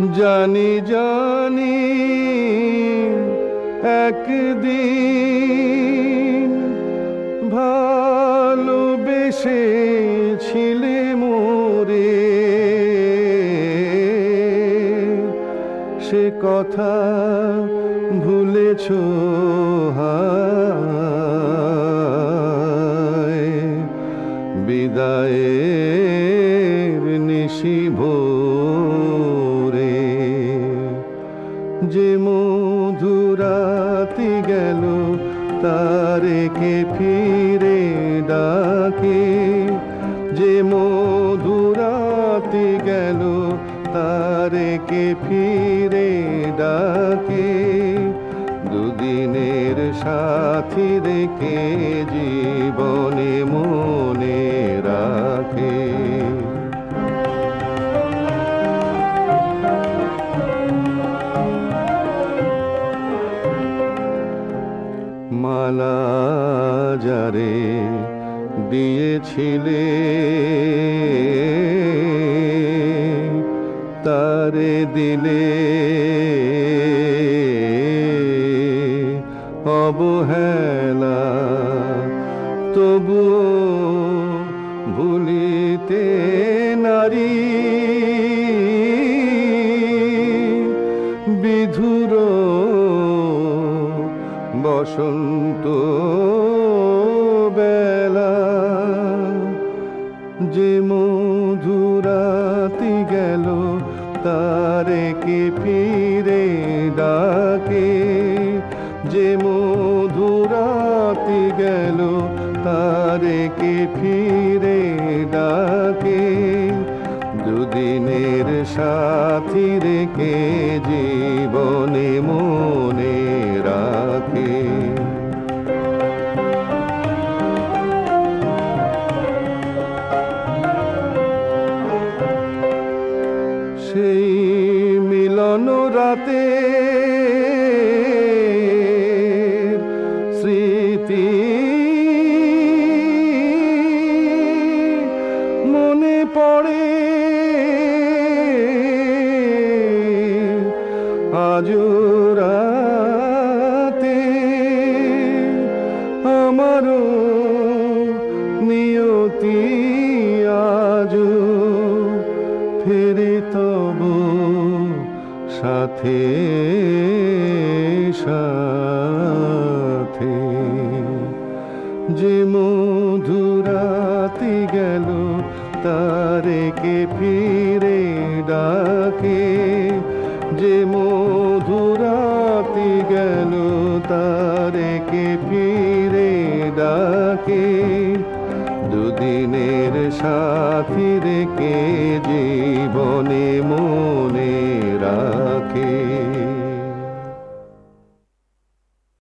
জানি জানি একদিন ভালোবেসেছিলে মোরে। সে কথা ভুলেছ বিদায়ের নিশি মধুরাতি গেল তারে কে ফিরে ডাকে। যে মধুরাতি গেল তারে কে ফিরে ডাকে। দুদিনের সাথী রেখে জীবনে মনে মালা যারে দিয়েছিলে। তারে দিলে অবহেলা তবুও ভুলিতে নারী বসন্ত বেলা, যে মধুরাতি গেল, তারে কে ফিরে ডাকে? যে মধুরাতি গেল, তারে কে ফিরে ডাকে? দুদিনের সাথী রেখে জীবনে মনে রাতে মনে পড়ে। নিয়তি আজ ফেরে তব। সাথে সাথে। যে মধুরাতি গেল তারে কে ফিরে ডাকে। যে মধুরাতি গেল তারে কে ফিরে ডাকে। দুদিনের সাথী রেখে জীবনে মনে রাখে।